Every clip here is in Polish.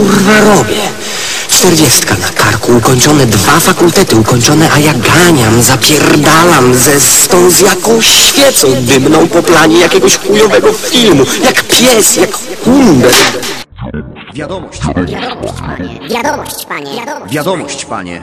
kurwa robię? Czterdziestka na karku, ukończone dwa fakultety ukończone, a ja ganiam, zapierdalam ze stą z jakąś świecą dymną po planie jakiegoś chujowego filmu, jak pies, jak kunder. Wiadomość, Wiadomość, panie. Wiadomość. wiadomość, panie.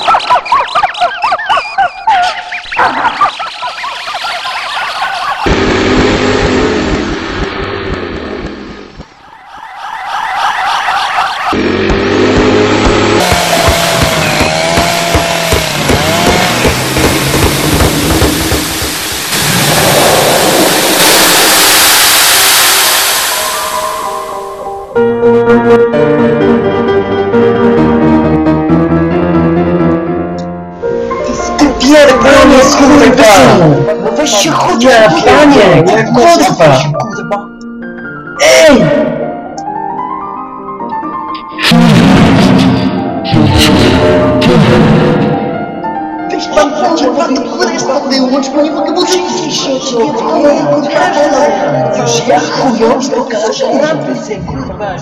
еще хочешь? Я пьяный, я Кузба. Кузба. Эй! Ты что, откуда из воды? Лучше бы не поговорить еще чего. Я хуёв, что кажешь. Нам ты, курбаш.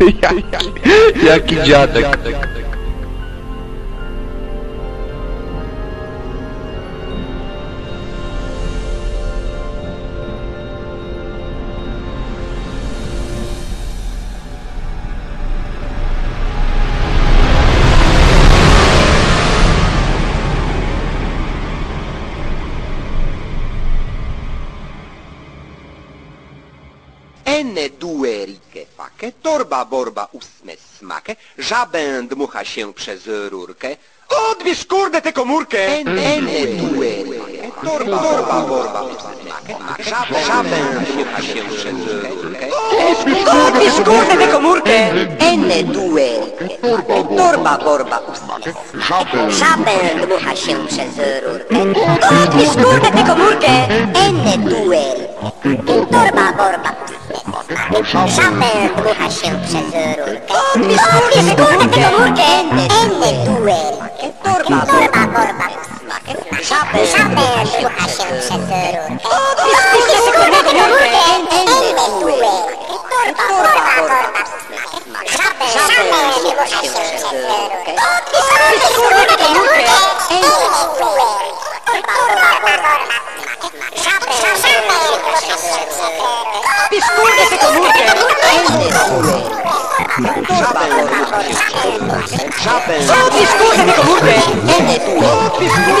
Jaki dziadek? Ene due rike fake, torba borba ósme smake, żabę dmucha się przez rurkę. Odbierz kurde tę komórkę! Ene, ene due rike, torba, torba borba ósme smake, żabę, żabę dmucha się przez rurkę. Odbierz kurde tę komórkę! Ene due rike fake, torba borba ósme Żabę dmucha się przez rurkę. Odbierz kurde tę komórkę! Żabę dmucha się przez rurkę. Odbierz tę komórkę! Enne duel. Torba borba. Żabę dmucha się przez rurkę. Oh,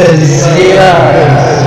vencidas.